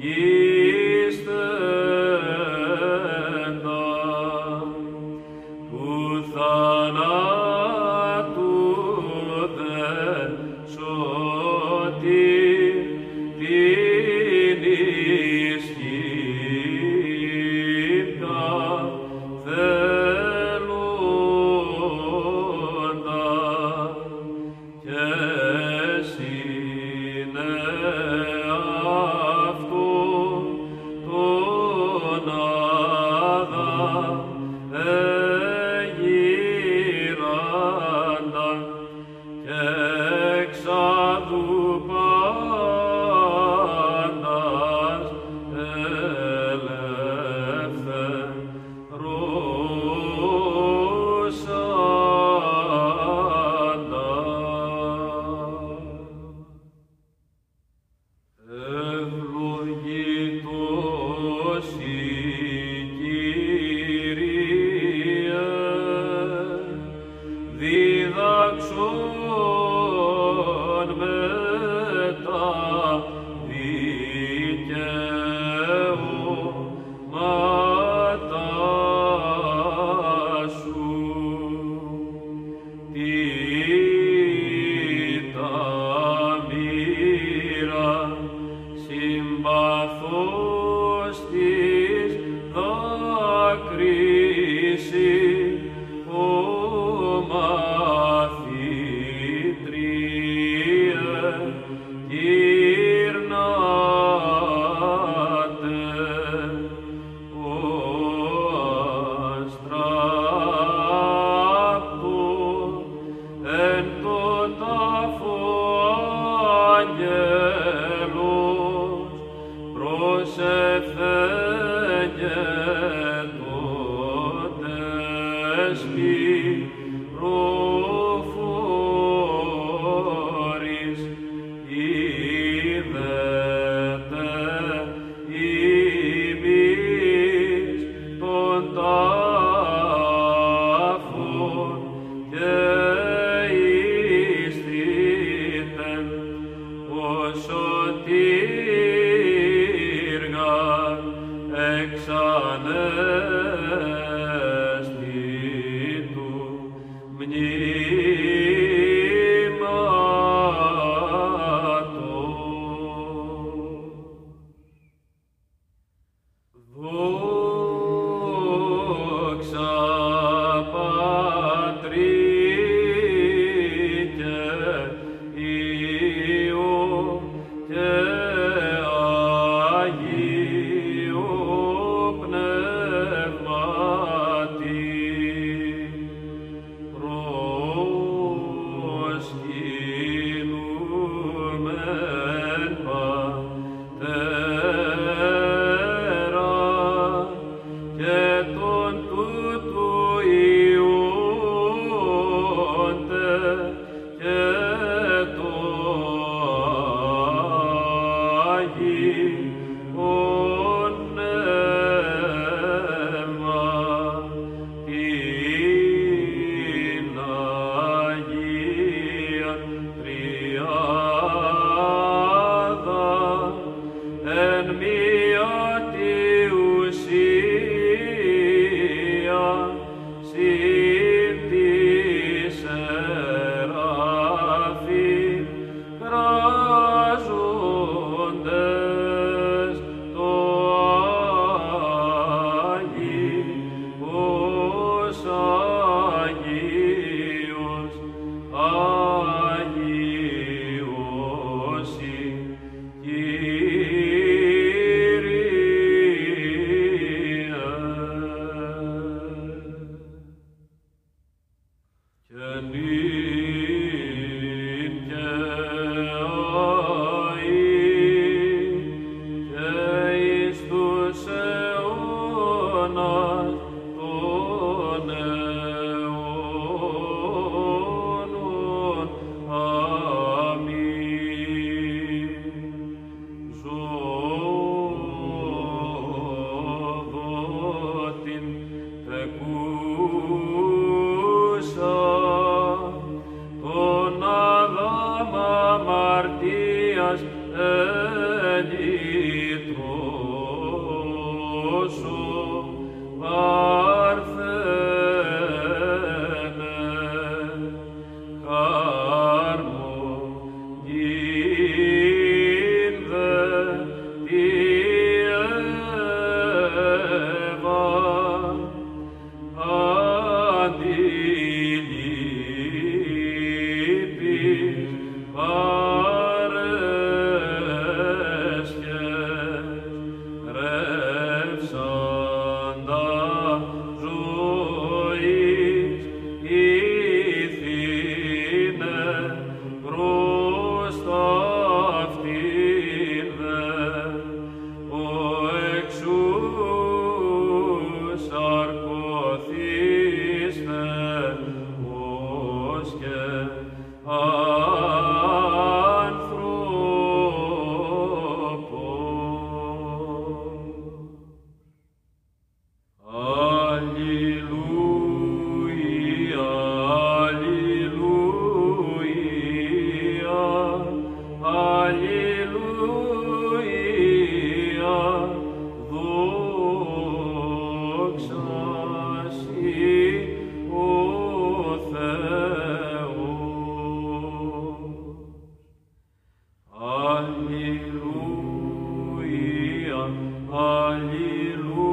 iste αγαθός Amen. Religioso, lives on. Hallelujah.